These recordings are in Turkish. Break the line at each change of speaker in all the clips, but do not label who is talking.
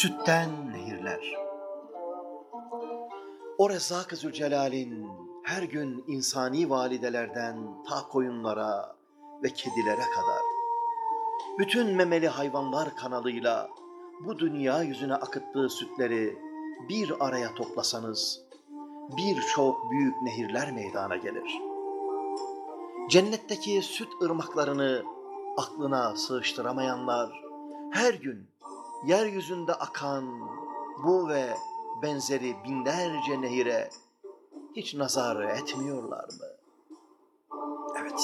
Sütten nehirler. O Rezzak-ı Zülcelal'in her gün insani validelerden ta koyunlara ve kedilere kadar bütün memeli hayvanlar kanalıyla bu dünya yüzüne akıttığı sütleri bir araya toplasanız birçok büyük nehirler meydana gelir. Cennetteki süt ırmaklarını aklına sığıştıramayanlar her gün yeryüzünde akan bu ve benzeri binlerce nehire hiç nazar etmiyorlar mı? Evet.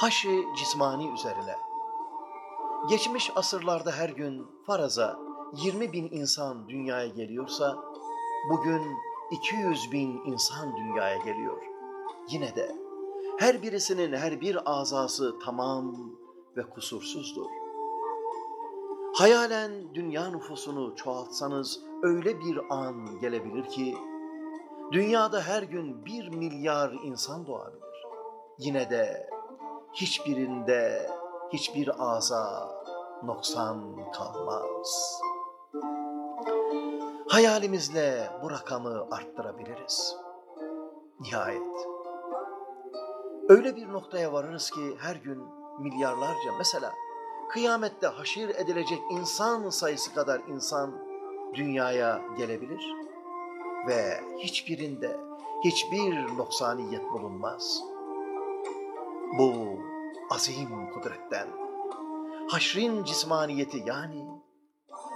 Haşi cismani üzerine. Geçmiş asırlarda her gün faraza 20 bin insan dünyaya geliyorsa, bugün 200 bin insan dünyaya geliyor. Yine de her birisinin her bir azası tamam ve kusursuzdur. Hayalen dünya nüfusunu çoğaltsanız öyle bir an gelebilir ki, dünyada her gün bir milyar insan doğabilir. Yine de hiçbirinde hiçbir aza noksan kalmaz. Hayalimizle bu rakamı arttırabiliriz. Nihayet. Öyle bir noktaya varırız ki her gün milyarlarca mesela kıyamette haşir edilecek insan sayısı kadar insan dünyaya gelebilir ve hiçbirinde hiçbir noksaniyet bulunmaz. Bu azim kudretten, haşrin cismaniyeti yani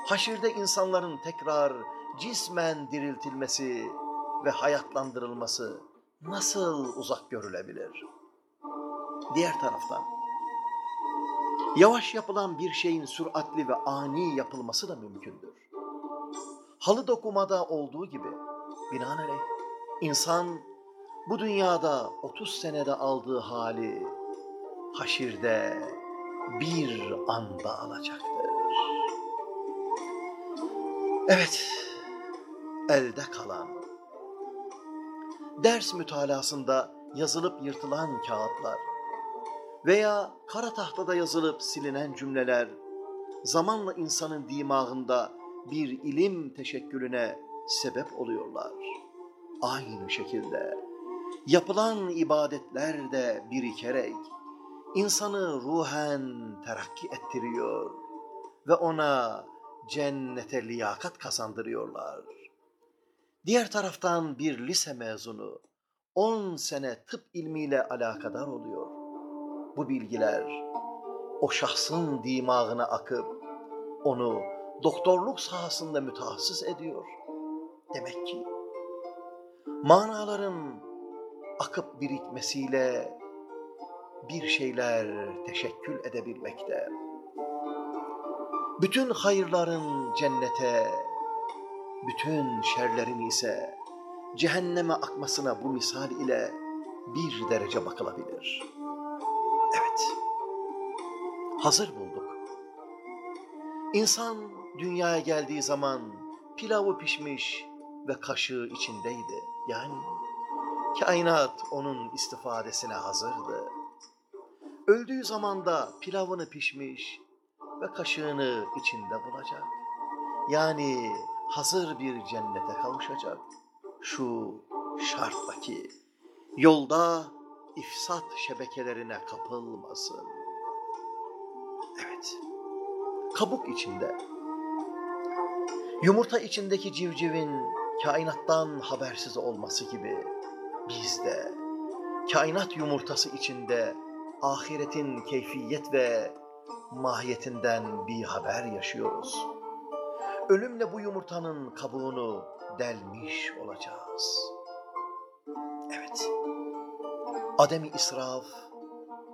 haşirde insanların tekrar cismen diriltilmesi ve hayatlandırılması nasıl uzak görülebilir? Diğer taraftan, yavaş yapılan bir şeyin süratli ve ani yapılması da mümkündür. Halı dokumada olduğu gibi, binaenaleyh, insan bu dünyada 30 senede aldığı hali haşirde bir anda alacaktır. Evet, elde kalan, ders mütalasında yazılıp yırtılan kağıtlar veya kara tahtada yazılıp silinen cümleler zamanla insanın dimağında bir ilim teşekkülüne sebep oluyorlar. Aynı şekilde yapılan ibadetler de birikerek insanı ruhen terakki ettiriyor ve ona cennete liyakat kazandırıyorlar. Diğer taraftan bir lise mezunu 10 sene tıp ilmiyle alakadar oluyor. Bu bilgiler o şahsın dimağına akıp onu doktorluk sahasında mütehassıs ediyor. Demek ki manaların akıp birikmesiyle bir şeyler teşekkül edebilmekte. Bütün hayırların cennete, bütün şerlerin ise cehenneme akmasına bu misal ile bir derece bakılabilir. Evet, hazır bulduk. İnsan dünyaya geldiği zaman pilavı pişmiş ve kaşığı içindeydi. Yani kainat onun istifadesine hazırdı. Öldüğü zaman da pilavını pişmiş ve kaşığını içinde bulacak. Yani hazır bir cennete kavuşacak. Şu şartla ki yolda ifsat şebekelerine kapılmasın. Evet, kabuk içinde, yumurta içindeki civcivin kainattan habersiz olması gibi biz de kainat yumurtası içinde ahiretin keyfiyet ve mahiyetinden bir haber yaşıyoruz. Ölümle bu yumurtanın kabuğunu delmiş olacağız. Evet, ademi israf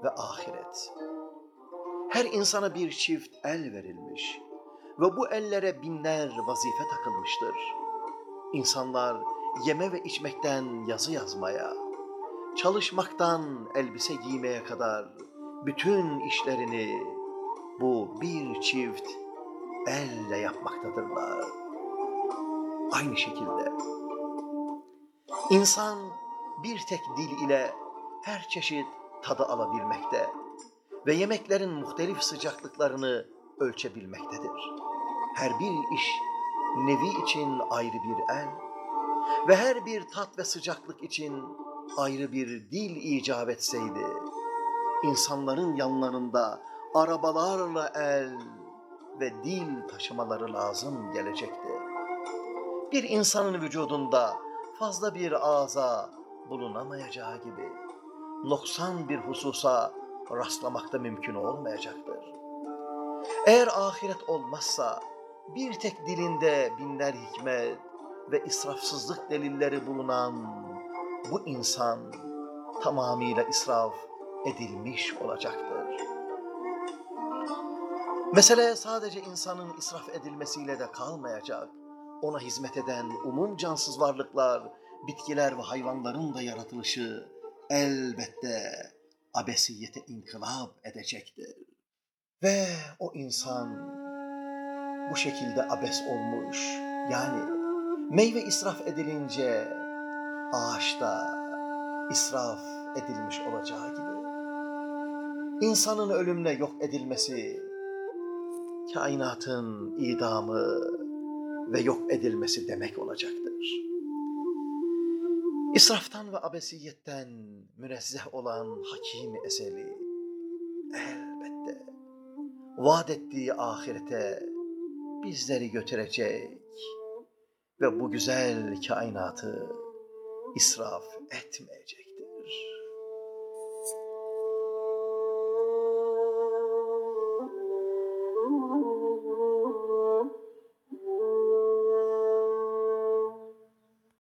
ve ahiret. Her insana bir çift el verilmiş ve bu ellere binler vazife takılmıştır. İnsanlar yeme ve içmekten yazı yazmaya, çalışmaktan elbise giymeye kadar bütün işlerini bu bir çift elle yapmaktadırlar. Aynı şekilde insan bir tek dil ile her çeşit tadı alabilmekte ve yemeklerin muhtelif sıcaklıklarını ölçebilmektedir. her bir iş nevi için ayrı bir el ve her bir tat ve sıcaklık için ayrı bir dil icap etseydi, insanların yanlarında arabalarla el ve dil taşımaları lazım gelecekti. Bir insanın vücudunda fazla bir ağza bulunamayacağı gibi noksan bir hususa rastlamak da mümkün olmayacaktır. Eğer ahiret olmazsa bir tek dilinde binler hikmet ve israfsızlık delilleri bulunan bu insan tamamıyla israf edilmiş olacaktır. Mesele sadece insanın israf edilmesiyle de kalmayacak. Ona hizmet eden umum cansız varlıklar, bitkiler ve hayvanların da yaratılışı elbette abesiyete inkılap edecektir. Ve o insan bu şekilde abes olmuş. Yani meyve israf edilince ağaçta israf edilmiş olacağı gibi. İnsanın ölümle yok edilmesi, kainatın idamı ve yok edilmesi demek olacaktır. İsraftan ve abesiyetten münezzeh olan hakim eseri elbette vaat ettiği ahirete bizleri götürecek ve bu güzel kainatı israf etmeyecektir.